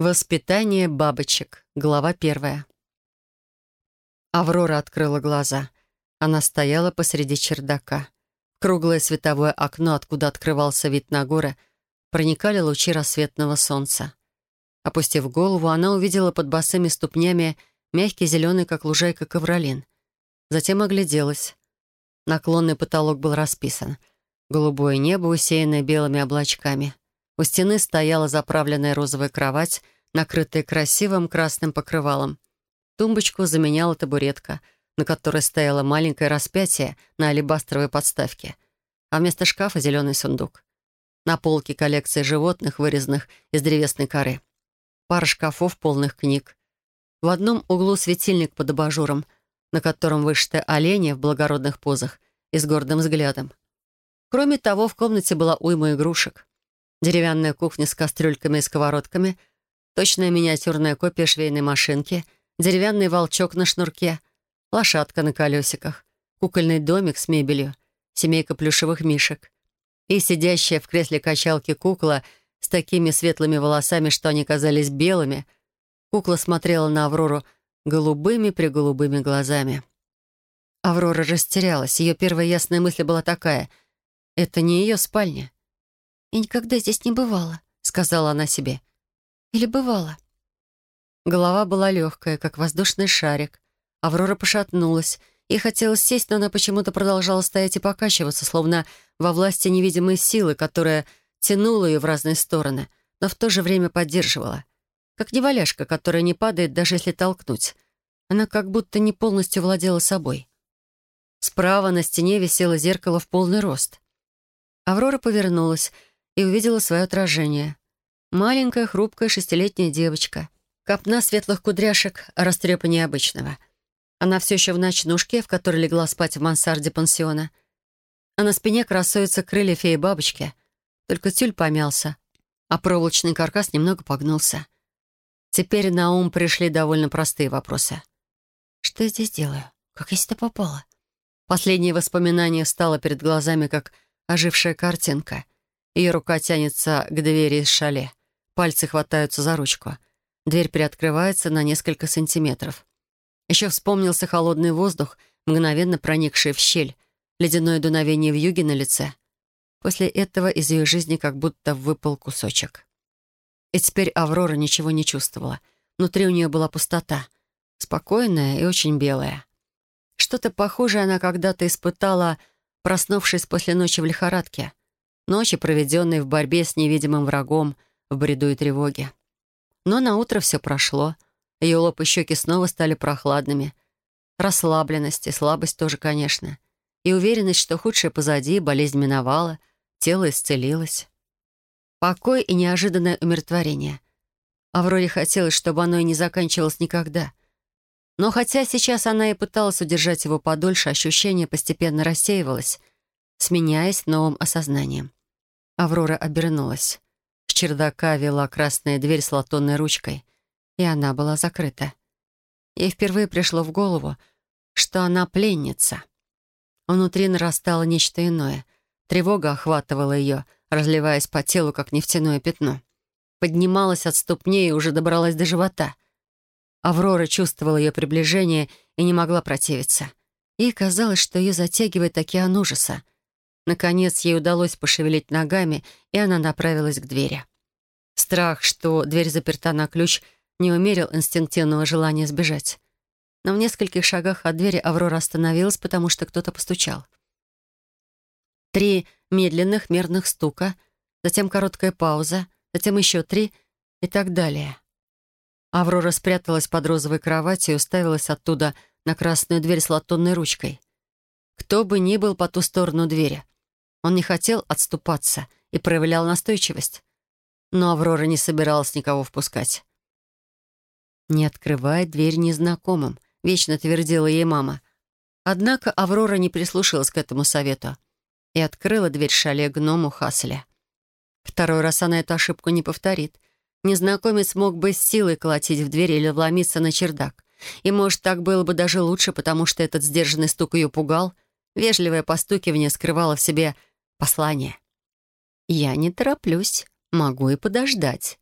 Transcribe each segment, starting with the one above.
Воспитание бабочек. Глава первая. Аврора открыла глаза. Она стояла посреди чердака. круглое световое окно, откуда открывался вид на горы, проникали лучи рассветного солнца. Опустив голову, она увидела под босыми ступнями мягкий зеленый, как лужайка, ковролин. Затем огляделась. Наклонный потолок был расписан. Голубое небо, усеянное белыми облачками. У стены стояла заправленная розовая кровать, накрытая красивым красным покрывалом. Тумбочку заменяла табуретка, на которой стояло маленькое распятие на алебастровой подставке, а вместо шкафа зеленый сундук. На полке коллекция животных, вырезанных из древесной коры. Пара шкафов, полных книг. В одном углу светильник под абажуром, на котором вышиты олени в благородных позах и с гордым взглядом. Кроме того, в комнате была уйма игрушек деревянная кухня с кастрюльками и сковородками, точная миниатюрная копия швейной машинки, деревянный волчок на шнурке, лошадка на колесиках, кукольный домик с мебелью, семейка плюшевых мишек и сидящая в кресле качалки кукла с такими светлыми волосами, что они казались белыми. Кукла смотрела на Аврору голубыми-преголубыми глазами. Аврора растерялась. Ее первая ясная мысль была такая — это не ее спальня. «Я никогда здесь не бывала», — сказала она себе. «Или бывала?» Голова была легкая, как воздушный шарик. Аврора пошатнулась. Ей хотелось сесть, но она почему-то продолжала стоять и покачиваться, словно во власти невидимой силы, которая тянула ее в разные стороны, но в то же время поддерживала. Как неваляшка, которая не падает, даже если толкнуть. Она как будто не полностью владела собой. Справа на стене висело зеркало в полный рост. Аврора повернулась — и увидела свое отражение. Маленькая, хрупкая шестилетняя девочка. Копна светлых кудряшек, растрепаннее обычного. Она все еще в ночнушке, в которой легла спать в мансарде пансиона. А на спине красуются крылья феи-бабочки. Только тюль помялся, а проволочный каркас немного погнулся. Теперь на ум пришли довольно простые вопросы. «Что я здесь делаю? Как я сюда попала?» Последнее воспоминание стало перед глазами, как ожившая картинка. Ее рука тянется к двери из шале. Пальцы хватаются за ручку. Дверь приоткрывается на несколько сантиметров. Еще вспомнился холодный воздух, мгновенно проникший в щель, ледяное дуновение в юге на лице. После этого из ее жизни как будто выпал кусочек. И теперь Аврора ничего не чувствовала. Внутри у нее была пустота, спокойная и очень белая. Что-то похожее она когда-то испытала, проснувшись после ночи в лихорадке. Ночи, проведенные в борьбе с невидимым врагом, в бреду и тревоге. Но на утро все прошло. Ее лоб и щеки снова стали прохладными. Расслабленность и слабость тоже, конечно. И уверенность, что худшее позади, болезнь миновала, тело исцелилось. Покой и неожиданное умиротворение. Авроре хотелось, чтобы оно и не заканчивалось никогда. Но хотя сейчас она и пыталась удержать его подольше, ощущение постепенно рассеивалось, сменяясь новым осознанием. Аврора обернулась. С чердака вела красная дверь с латунной ручкой, и она была закрыта. Ей впервые пришло в голову, что она пленница. Внутри нарастало нечто иное. Тревога охватывала ее, разливаясь по телу, как нефтяное пятно. Поднималась от ступней и уже добралась до живота. Аврора чувствовала ее приближение и не могла противиться. Ей казалось, что ее затягивает океан ужаса. Наконец, ей удалось пошевелить ногами, и она направилась к двери. Страх, что дверь заперта на ключ, не умерил инстинктивного желания сбежать. Но в нескольких шагах от двери Аврора остановилась, потому что кто-то постучал. Три медленных мерных стука, затем короткая пауза, затем еще три и так далее. Аврора спряталась под розовой кроватью и уставилась оттуда на красную дверь с латунной ручкой. Кто бы ни был по ту сторону двери, он не хотел отступаться и проявлял настойчивость. Но Аврора не собиралась никого впускать. «Не открывай дверь незнакомым», — вечно твердила ей мама. Однако Аврора не прислушалась к этому совету и открыла дверь шале гному Хаселя. Второй раз она эту ошибку не повторит. Незнакомец мог бы с силой колотить в дверь или вломиться на чердак. И, может, так было бы даже лучше, потому что этот сдержанный стук ее пугал. Вежливое постукивание скрывало в себе Послание. «Я не тороплюсь, могу и подождать».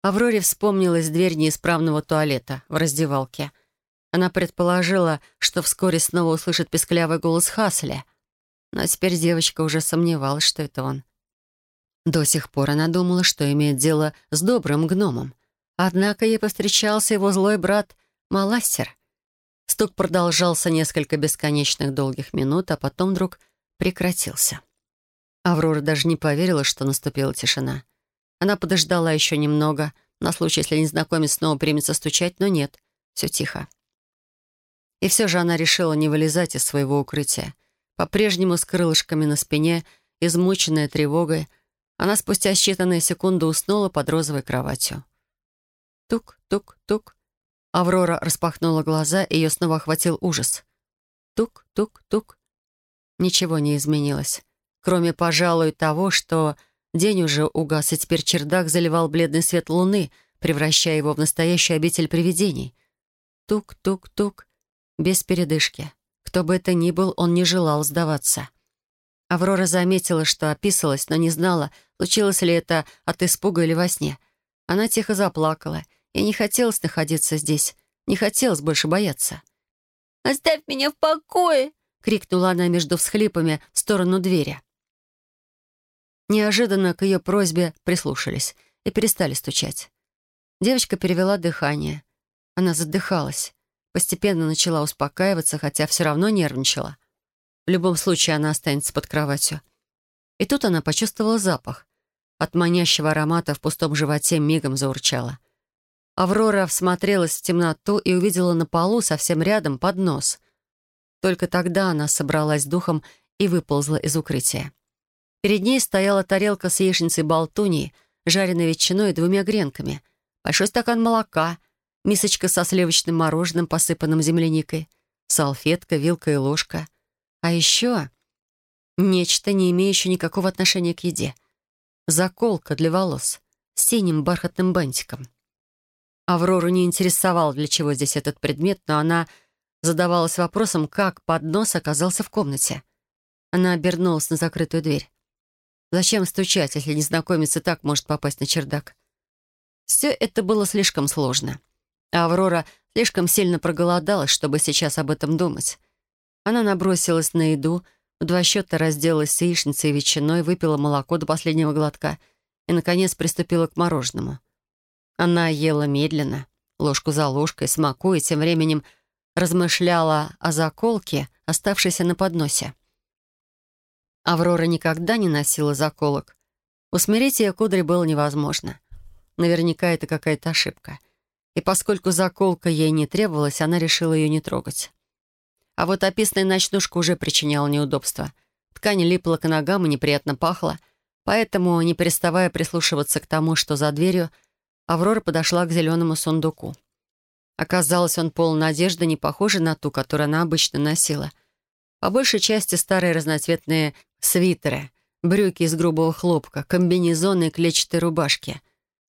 Авроре вспомнилась дверь неисправного туалета в раздевалке. Она предположила, что вскоре снова услышит песклявый голос Хасселя. Но теперь девочка уже сомневалась, что это он. До сих пор она думала, что имеет дело с добрым гномом. Однако ей повстречался его злой брат Маластер. Стук продолжался несколько бесконечных долгих минут, а потом вдруг прекратился. Аврора даже не поверила, что наступила тишина. Она подождала еще немного, на случай, если незнакомец снова примется стучать, но нет, все тихо. И все же она решила не вылезать из своего укрытия. По-прежнему с крылышками на спине, измученная тревогой, она спустя считанные секунды уснула под розовой кроватью. Тук-тук-тук. Аврора распахнула глаза, и ее снова охватил ужас. Тук-тук-тук. Ничего не изменилось, кроме, пожалуй, того, что День уже угас, и теперь чердак заливал бледный свет луны, превращая его в настоящую обитель привидений. Тук-тук-тук, без передышки. Кто бы это ни был, он не желал сдаваться. Аврора заметила, что описалась, но не знала, случилось ли это от испуга или во сне. Она тихо заплакала. и не хотелось находиться здесь, не хотелось больше бояться. «Оставь меня в покое!» — крикнула она между всхлипами в сторону двери. Неожиданно к ее просьбе прислушались и перестали стучать. Девочка перевела дыхание. Она задыхалась. Постепенно начала успокаиваться, хотя все равно нервничала. В любом случае она останется под кроватью. И тут она почувствовала запах. От манящего аромата в пустом животе мигом заурчала. Аврора всмотрелась в темноту и увидела на полу совсем рядом поднос. Только тогда она собралась духом и выползла из укрытия. Перед ней стояла тарелка с яичницей болтуньи, жареной ветчиной и двумя гренками, большой стакан молока, мисочка со сливочным мороженым, посыпанным земляникой, салфетка, вилка и ложка. А еще нечто, не имеющее никакого отношения к еде. Заколка для волос с синим бархатным бантиком. Аврору не интересовал, для чего здесь этот предмет, но она задавалась вопросом, как поднос оказался в комнате. Она обернулась на закрытую дверь. Зачем стучать, если незнакомец и так может попасть на чердак? Все это было слишком сложно. А Аврора слишком сильно проголодалась, чтобы сейчас об этом думать. Она набросилась на еду, в два счета разделалась с яичницей и ветчиной, выпила молоко до последнего глотка и, наконец, приступила к мороженому. Она ела медленно, ложку за ложкой, смакуя, тем временем размышляла о заколке, оставшейся на подносе. Аврора никогда не носила заколок. Усмирить ее кудри было невозможно. Наверняка это какая-то ошибка. И поскольку заколка ей не требовалась, она решила ее не трогать. А вот описанная ночнушка уже причиняла неудобства. Ткань липла к ногам и неприятно пахла, поэтому, не переставая прислушиваться к тому, что за дверью, Аврора подошла к зеленому сундуку. Оказалось, он полон надежды, не похожий на ту, которую она обычно носила — по большей части старые разноцветные свитеры, брюки из грубого хлопка, комбинезоны и клетчатые рубашки.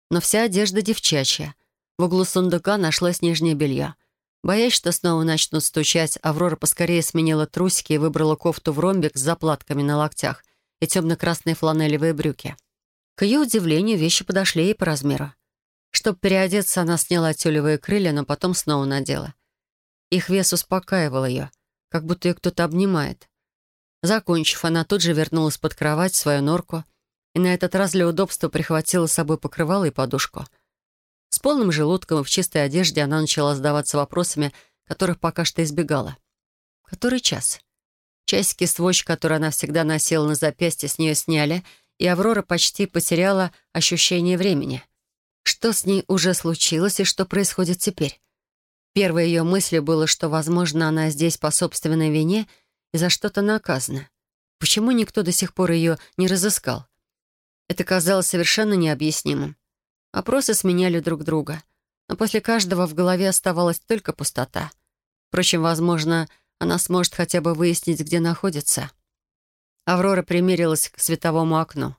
Но вся одежда девчачья. В углу сундука нашлось нижнее белье. Боясь, что снова начнут стучать, Аврора поскорее сменила трусики и выбрала кофту в ромбик с заплатками на локтях и темно-красные фланелевые брюки. К ее удивлению, вещи подошли ей по размеру. Чтобы переодеться, она сняла тюлевые крылья, но потом снова надела. Их вес успокаивал ее — как будто ее кто-то обнимает. Закончив, она тут же вернулась под кровать в свою норку и на этот раз для удобства прихватила с собой покрывало и подушку. С полным желудком и в чистой одежде она начала задаваться вопросами, которых пока что избегала. Который час? Часики сводч, который она всегда носила на запястье, с нее сняли, и Аврора почти потеряла ощущение времени. Что с ней уже случилось и что происходит теперь? Первой ее мыслью было, что, возможно, она здесь по собственной вине и за что-то наказана. Почему никто до сих пор ее не разыскал? Это казалось совершенно необъяснимым. Опросы сменяли друг друга, но после каждого в голове оставалась только пустота. Впрочем, возможно, она сможет хотя бы выяснить, где находится. Аврора примерилась к световому окну.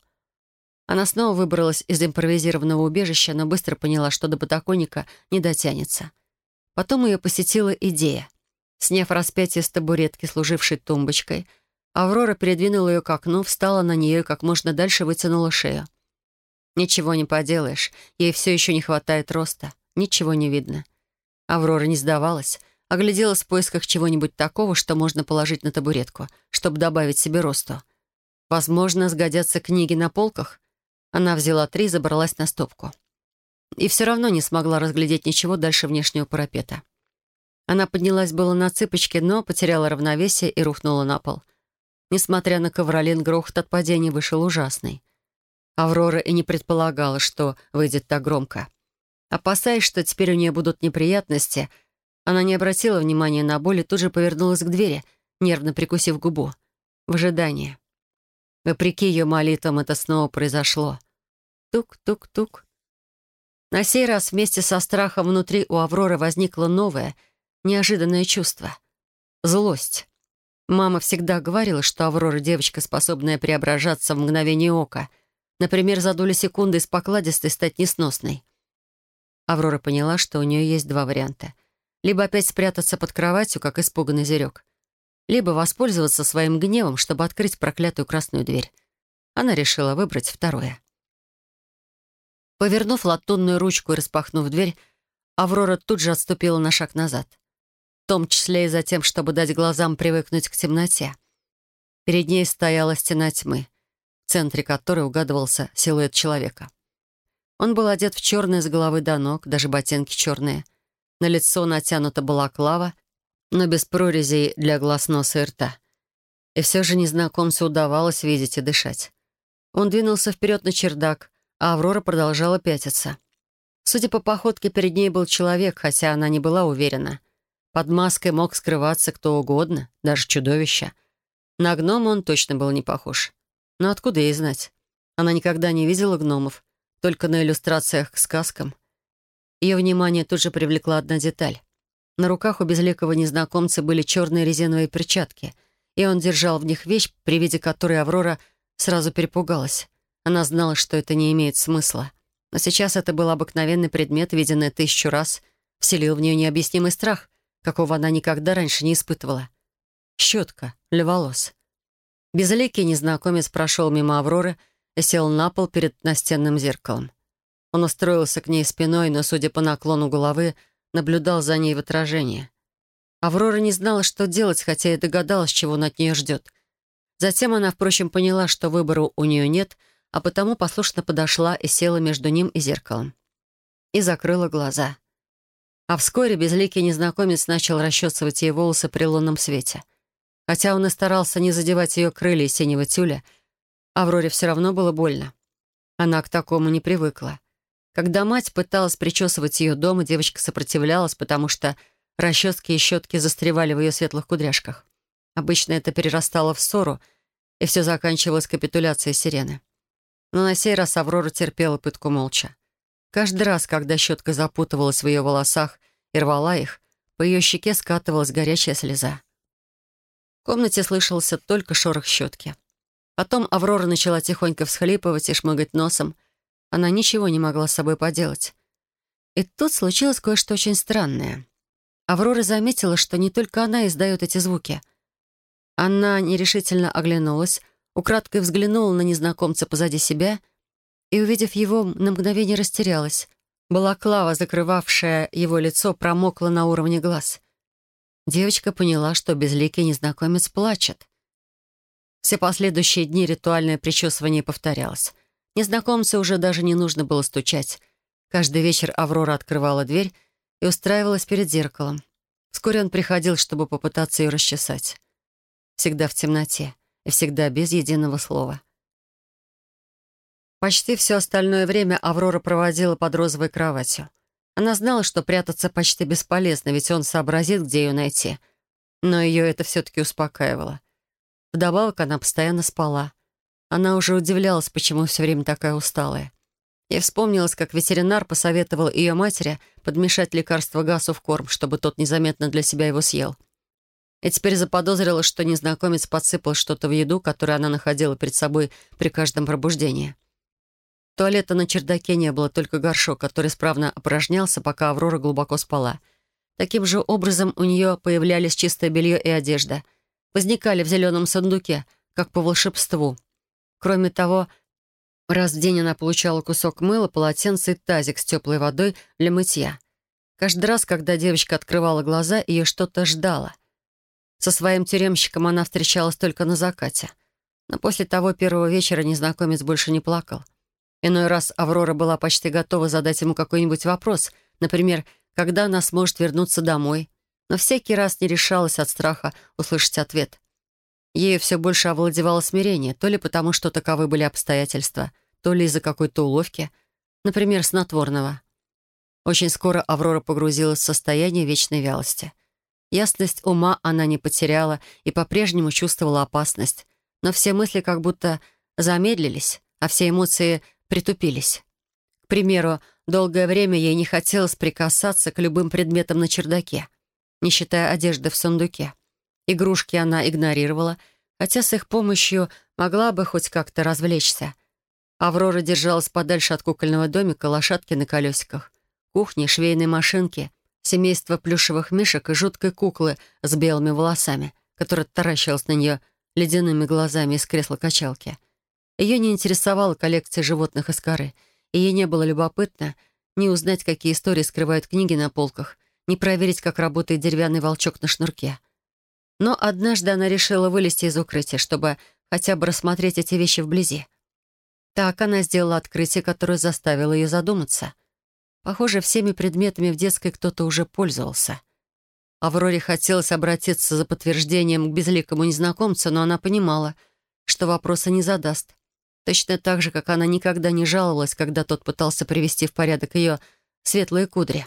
Она снова выбралась из импровизированного убежища, но быстро поняла, что до подоконника не дотянется — Потом ее посетила идея. Сняв распятие с табуретки, служившей тумбочкой, Аврора передвинула ее к окну, встала на нее и как можно дальше вытянула шею. Ничего не поделаешь, ей все еще не хватает роста, ничего не видно. Аврора не сдавалась, огляделась в поисках чего-нибудь такого, что можно положить на табуретку, чтобы добавить себе росту. Возможно, сгодятся книги на полках. Она взяла три и забралась на стопку. И все равно не смогла разглядеть ничего дальше внешнего парапета. Она поднялась было на цыпочки, но потеряла равновесие и рухнула на пол. Несмотря на ковролин, грохот от падения вышел ужасный. Аврора и не предполагала, что выйдет так громко. Опасаясь, что теперь у нее будут неприятности, она не обратила внимания на боль и тут же повернулась к двери, нервно прикусив губу. В ожидании. Вопреки ее молитвам это снова произошло. Тук-тук-тук. На сей раз вместе со страхом внутри у Авроры возникло новое — неожиданное чувство. Злость. Мама всегда говорила, что Аврора — девочка, способная преображаться в мгновение ока. Например, за доли секунды из покладистой стать несносной. Аврора поняла, что у нее есть два варианта. Либо опять спрятаться под кроватью, как испуганный зверек, либо воспользоваться своим гневом, чтобы открыть проклятую красную дверь. Она решила выбрать второе. Повернув латунную ручку и распахнув дверь, Аврора тут же отступила на шаг назад том числе и за тем, чтобы дать глазам привыкнуть к темноте. Перед ней стояла стена тьмы, в центре которой угадывался силуэт человека. Он был одет в черное с головы до ног, даже ботинки черные. На лицо натянута была клава, но без прорезей для глаз, носа и рта. И все же незнакомцу удавалось видеть и дышать. Он двинулся вперед на чердак, а Аврора продолжала пятиться. Судя по походке, перед ней был человек, хотя она не была уверена. Под маской мог скрываться кто угодно, даже чудовище. На гнома он точно был не похож. Но откуда ей знать? Она никогда не видела гномов, только на иллюстрациях к сказкам. Ее внимание тут же привлекла одна деталь. На руках у безликого незнакомца были черные резиновые перчатки, и он держал в них вещь, при виде которой Аврора сразу перепугалась. Она знала, что это не имеет смысла. Но сейчас это был обыкновенный предмет, виденный тысячу раз, вселил в нее необъяснимый страх, какого она никогда раньше не испытывала. Щетка для волос. Безликий незнакомец прошел мимо Авроры и сел на пол перед настенным зеркалом. Он устроился к ней спиной, но, судя по наклону головы, наблюдал за ней в отражении. Аврора не знала, что делать, хотя и догадалась, чего он от нее ждет. Затем она, впрочем, поняла, что выбора у нее нет, а потому послушно подошла и села между ним и зеркалом. И закрыла глаза. А вскоре безликий незнакомец начал расчесывать ей волосы при лунном свете. Хотя он и старался не задевать ее крылья синего тюля, Авроре все равно было больно. Она к такому не привыкла. Когда мать пыталась причесывать ее дома, девочка сопротивлялась, потому что расчески и щетки застревали в ее светлых кудряшках. Обычно это перерастало в ссору, и все заканчивалось капитуляцией сирены. Но на сей раз Аврора терпела пытку молча. Каждый раз, когда щетка запутывалась в ее волосах и рвала их, по ее щеке скатывалась горячая слеза. В комнате слышался только шорох щетки. Потом Аврора начала тихонько всхлипывать и шмыгать носом. Она ничего не могла с собой поделать. И тут случилось кое-что очень странное. Аврора заметила, что не только она издает эти звуки. Она нерешительно оглянулась, украдкой взглянула на незнакомца позади себя — и, увидев его, на мгновение растерялась. Балаклава, закрывавшая его лицо, промокла на уровне глаз. Девочка поняла, что безликий незнакомец плачет. Все последующие дни ритуальное причесывание повторялось. Незнакомцу уже даже не нужно было стучать. Каждый вечер Аврора открывала дверь и устраивалась перед зеркалом. Вскоре он приходил, чтобы попытаться ее расчесать. Всегда в темноте и всегда без единого слова. Почти все остальное время Аврора проводила под розовой кроватью. Она знала, что прятаться почти бесполезно, ведь он сообразит, где ее найти. Но ее это все-таки успокаивало. Вдобавок она постоянно спала. Она уже удивлялась, почему все время такая усталая. И вспомнилась, как ветеринар посоветовал ее матери подмешать лекарство Гасу в корм, чтобы тот незаметно для себя его съел. И теперь заподозрила, что незнакомец подсыпал что-то в еду, которую она находила перед собой при каждом пробуждении. Туалета на чердаке не было, только горшок, который справно опорожнялся, пока Аврора глубоко спала. Таким же образом у нее появлялись чистое белье и одежда. Возникали в зеленом сундуке, как по волшебству. Кроме того, Раз в день она получала кусок мыла, полотенце и тазик с теплой водой для мытья. Каждый раз, когда девочка открывала глаза, ее что-то ждало. Со своим тюремщиком она встречалась только на закате. Но после того первого вечера незнакомец больше не плакал. Иной раз Аврора была почти готова задать ему какой-нибудь вопрос, например, когда она сможет вернуться домой, но всякий раз не решалась от страха услышать ответ. Ею все больше овладевало смирение, то ли потому, что таковы были обстоятельства, то ли из-за какой-то уловки, например, снотворного. Очень скоро Аврора погрузилась в состояние вечной вялости. Ясность ума она не потеряла и по-прежнему чувствовала опасность, но все мысли как будто замедлились, а все эмоции притупились. К примеру, долгое время ей не хотелось прикасаться к любым предметам на чердаке, не считая одежды в сундуке. Игрушки она игнорировала, хотя с их помощью могла бы хоть как-то развлечься. Аврора держалась подальше от кукольного домика, лошадки на колесиках, кухни, швейной машинки, семейства плюшевых мишек и жуткой куклы с белыми волосами, которая таращилась на нее ледяными глазами из кресла качалки. Ее не интересовала коллекция животных из коры, и ей не было любопытно ни узнать, какие истории скрывают книги на полках, ни проверить, как работает деревянный волчок на шнурке. Но однажды она решила вылезти из укрытия, чтобы хотя бы рассмотреть эти вещи вблизи. Так она сделала открытие, которое заставило ее задуматься. Похоже, всеми предметами в детской кто-то уже пользовался. Авроре хотелось обратиться за подтверждением к безликому незнакомцу, но она понимала, что вопроса не задаст. Точно так же, как она никогда не жаловалась, когда тот пытался привести в порядок ее светлые кудри.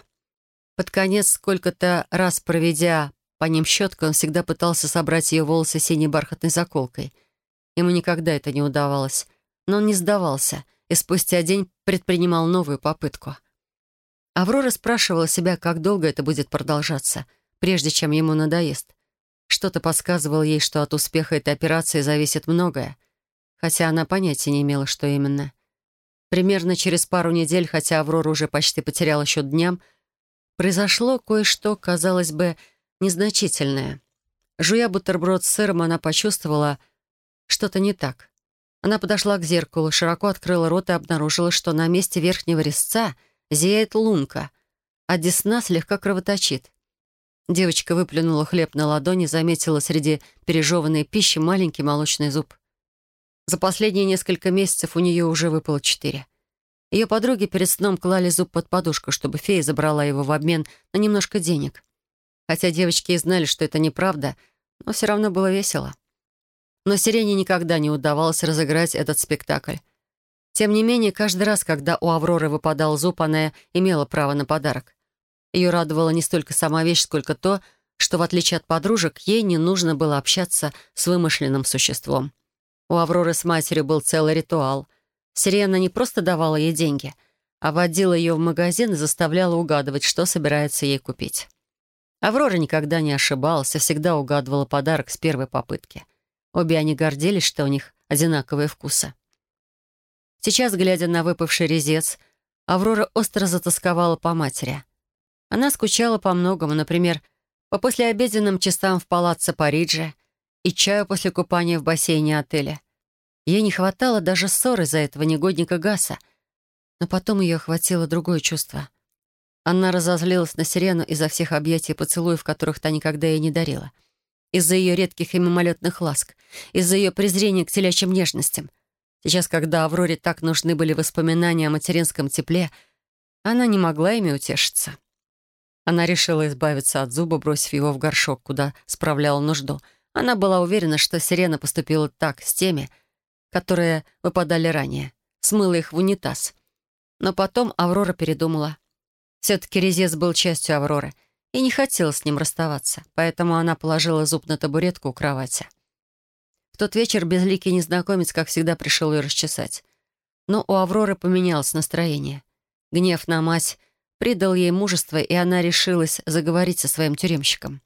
Под конец, сколько-то раз проведя по ним щеткой, он всегда пытался собрать ее волосы синей бархатной заколкой. Ему никогда это не удавалось, но он не сдавался и спустя день предпринимал новую попытку. Аврора спрашивала себя, как долго это будет продолжаться, прежде чем ему надоест. Что-то подсказывало ей, что от успеха этой операции зависит многое, хотя она понятия не имела, что именно. Примерно через пару недель, хотя Аврора уже почти потеряла счет дням, произошло кое-что, казалось бы, незначительное. Жуя бутерброд с сыром, она почувствовала что-то не так. Она подошла к зеркалу, широко открыла рот и обнаружила, что на месте верхнего резца зияет лунка, а десна слегка кровоточит. Девочка выплюнула хлеб на ладони, заметила среди пережеванной пищи маленький молочный зуб. За последние несколько месяцев у нее уже выпало четыре. Ее подруги перед сном клали зуб под подушку, чтобы фея забрала его в обмен на немножко денег. Хотя девочки и знали, что это неправда, но все равно было весело. Но Сирене никогда не удавалось разыграть этот спектакль. Тем не менее, каждый раз, когда у Авроры выпадал зуб, она имела право на подарок. Ее радовала не столько сама вещь, сколько то, что, в отличие от подружек, ей не нужно было общаться с вымышленным существом. У Авроры с матерью был целый ритуал. Сирена не просто давала ей деньги, а водила ее в магазин и заставляла угадывать, что собирается ей купить. Аврора никогда не ошибалась и всегда угадывала подарок с первой попытки. Обе они гордились, что у них одинаковые вкусы. Сейчас, глядя на выпавший резец, Аврора остро затасковала по матери. Она скучала по многому, например, по послеобеденным часам в палаццо Париджи и чаю после купания в бассейне отеля. Ей не хватало даже ссоры за этого негодника Гаса, но потом ее охватило другое чувство — она разозлилась на Сирену из-за всех объятий и поцелуев, которых та никогда ей не дарила. Из-за ее редких и мимолетных ласк. Из-за ее презрения к телячьим нежностям. Сейчас, когда Авроре так нужны были воспоминания о материнском тепле, она не могла ими утешиться. Она решила избавиться от зуба, бросив его в горшок, куда справляла нужду. Она была уверена, что Сирена поступила так с теми, которые выпадали ранее. Смыла их в унитаз. Но потом Аврора передумала. Все-таки резец был частью Авроры и не хотела с ним расставаться, поэтому она положила зуб на табуретку у кровати. В тот вечер безликий незнакомец, как всегда, пришел ее расчесать. Но у Авроры поменялось настроение. Гнев на мать придал ей мужество, и она решилась заговорить со своим тюремщиком.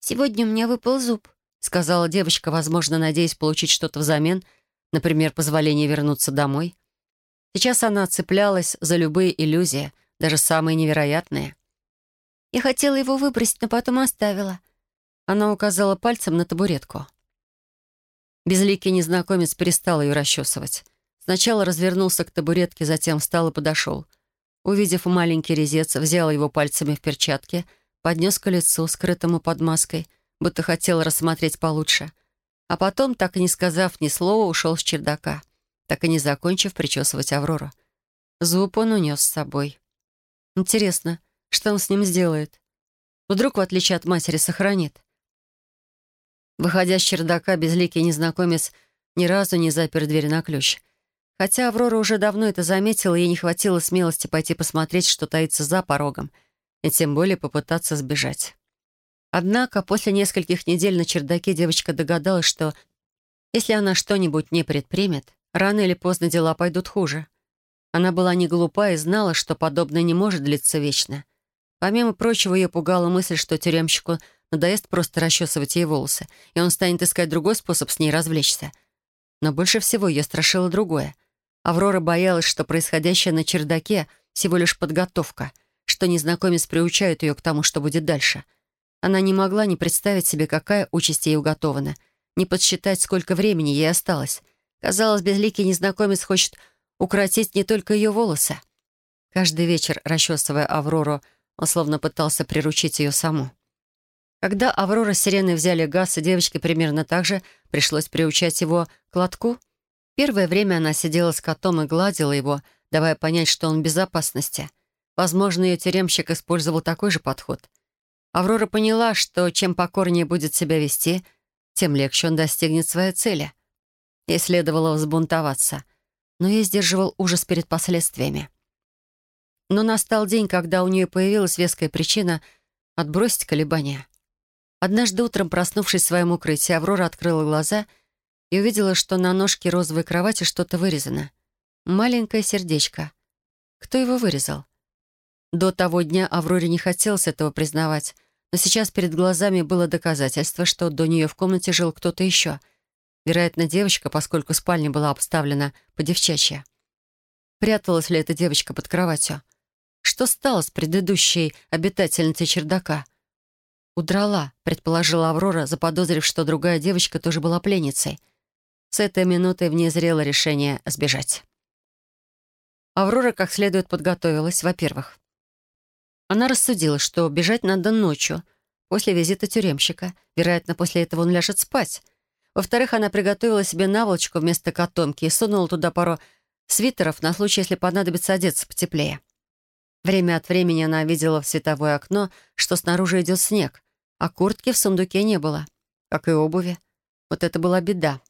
«Сегодня у меня выпал зуб», — сказала девочка, возможно, надеясь получить что-то взамен, например, позволение вернуться домой. Сейчас она цеплялась за любые иллюзии — даже самые невероятные. Я хотела его выбросить, но потом оставила. Она указала пальцем на табуретку. Безликий незнакомец перестал ее расчесывать. Сначала развернулся к табуретке, затем встал и подошел. Увидев маленький резец, взял его пальцами в перчатке, поднес к лицу, скрытому под маской, будто хотел рассмотреть получше. А потом, так и не сказав ни слова, ушел с чердака, так и не закончив причесывать Аврору. Зуб он унес с собой. Интересно, что он с ним сделает? Вдруг, в отличие от матери, сохранит? Выходя с чердака, безликий незнакомец ни разу не запер дверь на ключ. Хотя Аврора уже давно это заметила, ей не хватило смелости пойти посмотреть, что таится за порогом, и тем более попытаться сбежать. Однако после нескольких недель на чердаке девочка догадалась, что если она что-нибудь не предпримет, рано или поздно дела пойдут хуже. Она была не глупа и знала, что подобное не может длиться вечно. Помимо прочего, ее пугала мысль, что тюремщику надоест просто расчесывать ей волосы, и он станет искать другой способ с ней развлечься. Но больше всего ее страшило другое. Аврора боялась, что происходящее на чердаке — всего лишь подготовка, что незнакомец приучает ее к тому, что будет дальше. Она не могла не представить себе, какая участь ей уготована, не подсчитать, сколько времени ей осталось. Казалось, безликий незнакомец хочет укоротить не только ее волосы. Каждый вечер, расчесывая Аврору, он словно пытался приручить ее саму. Когда Аврора с Сиреной взяли газ, и девочке примерно так же пришлось приучать его к лотку, первое время она сидела с котом и гладила его, давая понять, что он в безопасности. Возможно, ее тюремщик использовал такой же подход. Аврора поняла, что чем покорнее будет себя вести, тем легче он достигнет своей цели. Ей следовало взбунтоваться, но ей сдерживал ужас перед последствиями. Но настал день, когда у нее появилась веская причина отбросить колебания. Однажды утром, проснувшись в своем укрытии, Аврора открыла глаза и увидела, что на ножке розовой кровати что-то вырезано. Маленькое сердечко. Кто его вырезал? До того дня Авроре не хотелось этого признавать, но сейчас перед глазами было доказательство, что до нее в комнате жил кто-то еще. Вероятно, девочка, поскольку спальня была обставлена по-девчачья. Пряталась ли эта девочка под кроватью? Что стало с предыдущей обитательницей чердака — «Удрала», — предположила Аврора, заподозрив, что другая девочка тоже была пленницей. С этой минуты в ней зрело решение сбежать. Аврора как следует подготовилась, во-первых. Она рассудила, что бежать надо ночью, после визита тюремщика. Вероятно, после этого он ляжет спать. Во-вторых, она приготовила себе наволочку вместо котомки и сунула туда пару свитеров на случай, если понадобится одеться потеплее. Время от времени она видела в световое окно, что снаружи идет снег, а куртки в сундуке не было, как и обуви. Вот это была беда.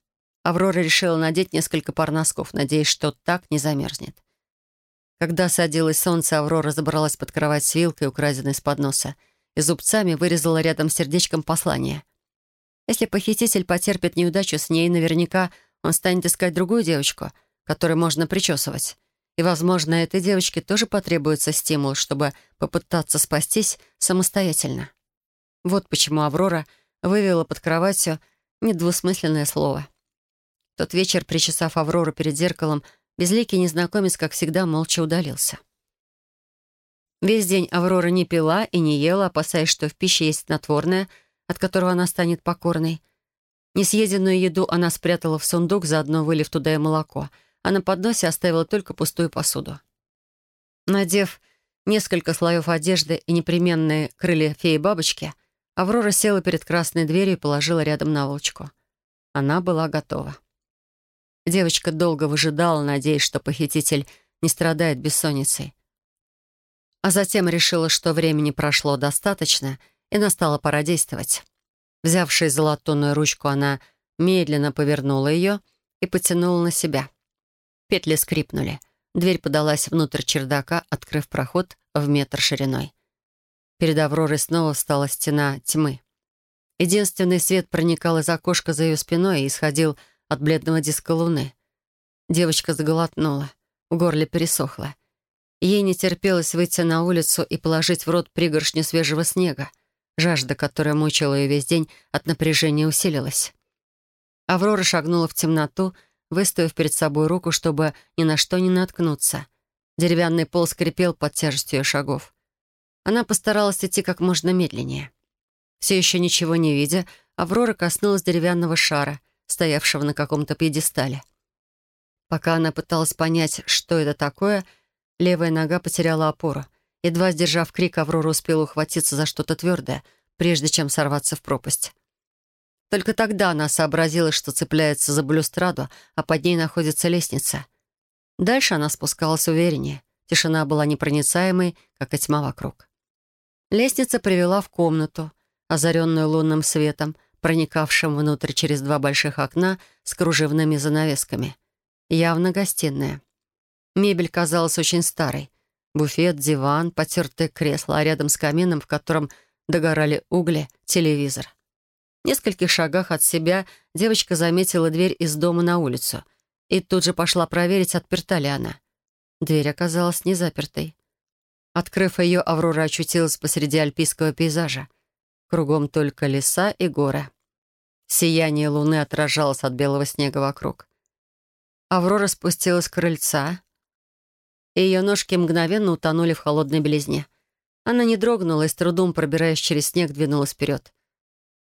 Аврора решила надеть несколько пар носков, надеясь, что так не замерзнет. Когда садилось солнце, Аврора забралась под кровать с вилкой, украденной с подноса, и зубцами вырезала рядом сердечком послание. Если похититель потерпит неудачу с ней, наверняка он станет искать другую девочку, которую можно причесывать. И, возможно, этой девочке тоже потребуется стимул, чтобы попытаться спастись самостоятельно. Вот почему Аврора вывела под кроватью недвусмысленное слово. Тот вечер, причесав Аврору перед зеркалом, безликий незнакомец, как всегда, молча удалился. Весь день Аврора не пила и не ела, опасаясь, что в пище есть снотворное, от которого она станет покорной. Несъеденную еду она спрятала в сундук, заодно вылив туда и молоко, а на подносе оставила только пустую посуду. Надев несколько слоев одежды и непременные крылья феи-бабочки — Аврора села перед красной дверью и положила рядом наволочку. Она была готова. Девочка долго выжидала, надеясь, что похититель не страдает бессонницей. А затем решила, что времени прошло достаточно, и настала пора действовать. Взявшись за латунную ручку, она медленно повернула ее и потянула на себя. Петли скрипнули. Дверь подалась внутрь чердака, открыв проход в метр шириной. Перед Авророй снова встала стена тьмы. Единственный свет проникал из окошка за ее спиной и исходил от бледного диска луны. Девочка заглотнула, в горле пересохло. Ей не терпелось выйти на улицу и положить в рот пригоршню свежего снега. Жажда, которая мучила ее весь день, от напряжения усилилась. Аврора шагнула в темноту, выставив перед собой руку, чтобы ни на что не наткнуться. Деревянный пол скрипел под тяжестью ее шагов. Она постаралась идти как можно медленнее. Все еще ничего не видя, Аврора коснулась деревянного шара, стоявшего на каком-то пьедестале. Пока она пыталась понять, что это такое, левая нога потеряла опору. Едва сдержав крик, Аврора успела ухватиться за что-то твердое, прежде чем сорваться в пропасть. Только тогда она сообразила, что цепляется за балюстраду, а под ней находится лестница. Дальше она спускалась увереннее. Тишина была непроницаемой, как и тьма вокруг. Лестница привела в комнату, озаренную лунным светом, проникавшим внутрь через два больших окна с кружевными занавесками. Явно гостиная. Мебель казалась очень старой. Буфет, диван, потертое кресло, а рядом с камином, в котором догорали угли, телевизор. В нескольких шагах от себя девочка заметила дверь из дома на улицу и тут же пошла проверить, отперта ли она. Дверь оказалась не запертой. Открыв ее, Аврора очутилась посреди альпийского пейзажа. Кругом только леса и горы. Сияние луны отражалось от белого снега вокруг. Аврора спустилась с крыльца, и ее ножки мгновенно утонули в холодной белизне. Она не дрогнула и с трудом, пробираясь через снег, двинулась вперед.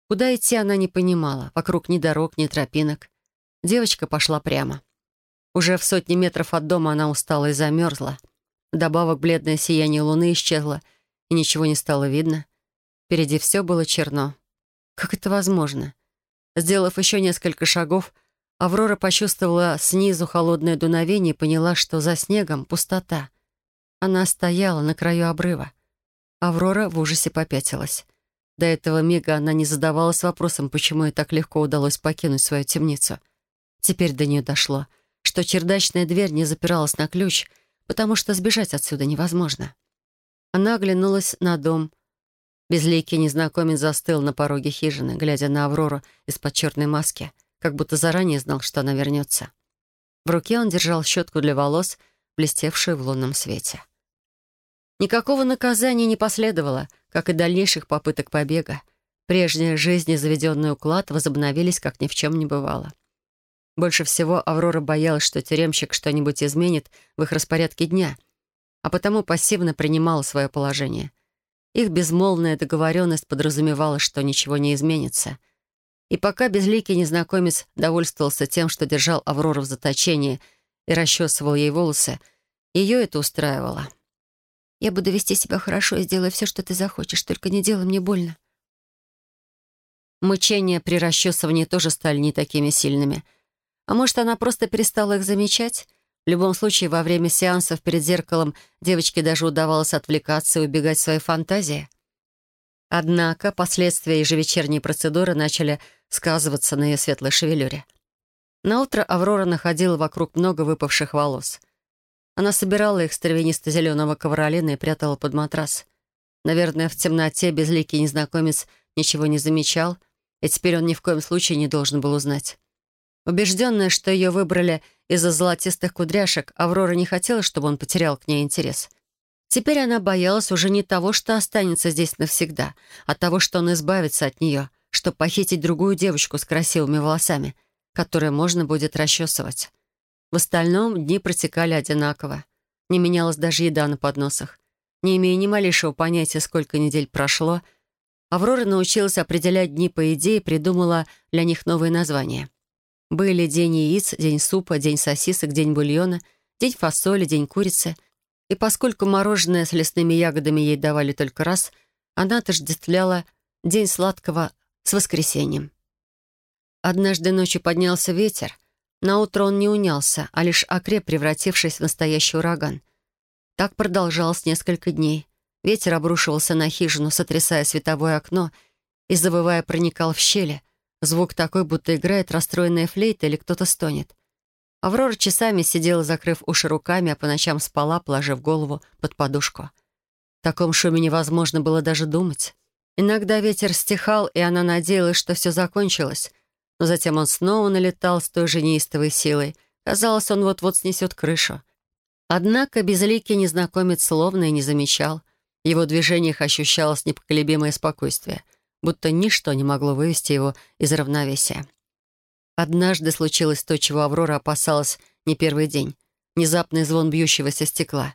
Куда идти она не понимала. Вокруг ни дорог, ни тропинок. Девочка пошла прямо. Уже в сотни метров от дома она устала и замерзла. Вдобавок бледное сияние луны исчезло, и ничего не стало видно. Впереди все было черно. Как это возможно? Сделав еще несколько шагов, Аврора почувствовала снизу холодное дуновение и поняла, что за снегом пустота. Она стояла на краю обрыва. Аврора в ужасе попятилась. До этого мига она не задавалась вопросом, почему ей так легко удалось покинуть свою темницу. Теперь до нее дошло — что чердачная дверь не запиралась на ключ, потому что сбежать отсюда невозможно. Она оглянулась на дом. Безликий незнакомец застыл на пороге хижины, глядя на Аврору из-под черной маски, как будто заранее знал, что она вернется. В руке он держал щетку для волос, блестевшую в лунном свете. Никакого наказания не последовало, как и дальнейших попыток побега. Прежняя жизнь и заведенный уклад возобновились, как ни в чем не бывало. Больше всего Аврора боялась, что тюремщик что-нибудь изменит в их распорядке дня, а потому пассивно принимала свое положение. Их безмолвная договоренность подразумевала, что ничего не изменится. И пока безликий незнакомец довольствовался тем, что держал Аврору в заточении и расчесывал ей волосы, ее это устраивало. «Я буду вести себя хорошо и сделаю все, что ты захочешь, только не делай мне больно». Мучения при расчесывании тоже стали не такими сильными — а может, она просто перестала их замечать? В любом случае, во время сеансов перед зеркалом девочке даже удавалось отвлекаться и убегать в свои фантазии. Однако последствия ежевечерней процедуры начали сказываться на ее светлой шевелюре. Наутро Аврора находила вокруг много выпавших волос. Она собирала их с травянисто-зеленого ковролина и прятала под матрас. Наверное, в темноте безликий незнакомец ничего не замечал, и теперь он ни в коем случае не должен был узнать. Убежденная, что ее выбрали из-за золотистых кудряшек, Аврора не хотела, чтобы он потерял к ней интерес. Теперь она боялась уже не того, что останется здесь навсегда, а того, что он избавится от нее, чтобы похитить другую девочку с красивыми волосами, которую можно будет расчесывать. В остальном дни протекали одинаково. Не менялась даже еда на подносах. Не имея ни малейшего понятия, сколько недель прошло, Аврора научилась определять дни по идее и придумала для них новые названия. Были день яиц, день супа, день сосисок, день бульона, день фасоли, день курицы. И поскольку мороженое с лесными ягодами ей давали только раз, она отождествляла день сладкого с воскресеньем. Однажды ночью поднялся ветер. Наутро он не унялся, а лишь окреп, превратившись в настоящий ураган. Так продолжалось несколько дней. Ветер обрушивался на хижину, сотрясая световое окно и, завывая, проникал в щели — Звук такой, будто играет расстроенная флейта или кто-то стонет. Аврора часами сидела, закрыв уши руками, а по ночам спала, положив голову под подушку. В таком шуме невозможно было даже думать. Иногда ветер стихал, и она надеялась, что все закончилось. Но затем он снова налетал с той же неистовой силой. Казалось, он вот-вот снесет крышу. Однако безликий незнакомец словно и не замечал. В его движениях ощущалось непоколебимое спокойствие — будто ничто не могло вывести его из равновесия. Однажды случилось то, чего Аврора опасалась не первый день. Внезапный звон бьющегося стекла.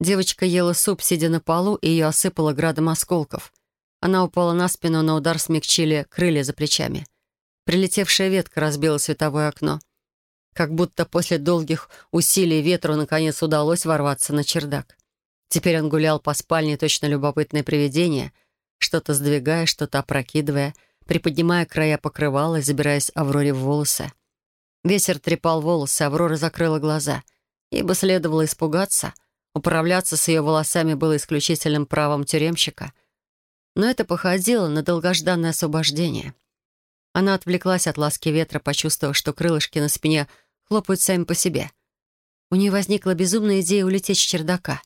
Девочка ела суп, сидя на полу, и ее осыпало градом осколков. Она упала на спину, но удар смягчили крылья за плечами. Прилетевшая ветка разбила световое окно. Как будто после долгих усилий ветру наконец удалось ворваться на чердак. Теперь он гулял по спальне точно любопытное привидение, что-то сдвигая, что-то опрокидывая, приподнимая края покрывала забираясь Авроре в волосы. Ветер трепал волосы, Аврора закрыла глаза. Ибо следовало испугаться. Управляться с ее волосами было исключительным правом тюремщика. Но это походило на долгожданное освобождение. Она отвлеклась от ласки ветра, почувствовав, что крылышки на спине хлопают сами по себе. У нее возникла безумная идея улететь с чердака.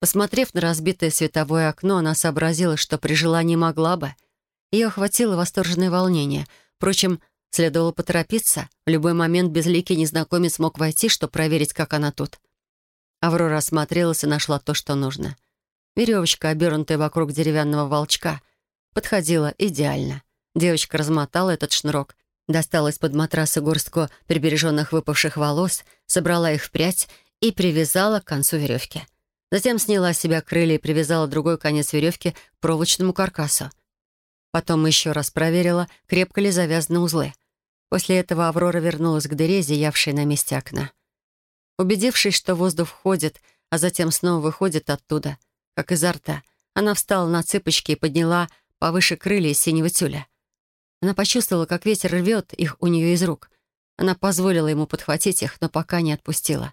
Посмотрев на разбитое световое окно, она сообразила, что при желании могла бы. Ее охватило восторженное волнение. Впрочем, следовало поторопиться. В любой момент безликий незнакомец мог войти, чтобы проверить, как она тут. Аврора осмотрелась и нашла то, что нужно. Веревочка, обернутая вокруг деревянного волчка, подходила идеально. Девочка размотала этот шнурок, достала из-под матраса горстку прибереженных выпавших волос, собрала их в прядь и привязала к концу веревки. Затем сняла с себя крылья и привязала другой конец веревки к проволочному каркасу. Потом еще раз проверила, крепко ли завязаны узлы. После этого Аврора вернулась к дыре, зиявшей на месте окна. Убедившись, что воздух входит, а затем снова выходит оттуда, как изо рта, она встала на цыпочки и подняла повыше крылья синего тюля. Она почувствовала, как ветер рвет их у нее из рук. Она позволила ему подхватить их, но пока не отпустила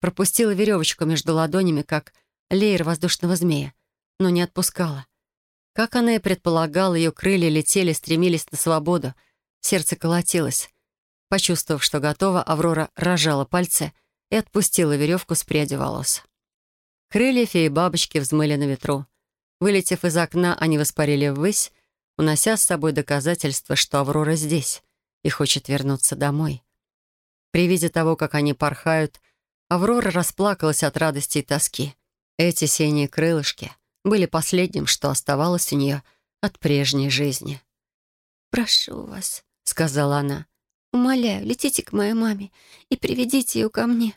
пропустила веревочку между ладонями, как леер воздушного змея, но не отпускала. Как она и предполагала, ее крылья летели, стремились на свободу. Сердце колотилось. Почувствовав, что готова, Аврора рожала пальцы и отпустила веревку с прядью волос. Крылья феи-бабочки взмыли на ветру. Вылетев из окна, они воспарили ввысь, унося с собой доказательство, что Аврора здесь и хочет вернуться домой. При виде того, как они порхают, Аврора расплакалась от радости и тоски. Эти синие крылышки были последним, что оставалось у нее от прежней жизни. «Прошу вас», — сказала она, — «умоляю, летите к моей маме и приведите ее ко мне».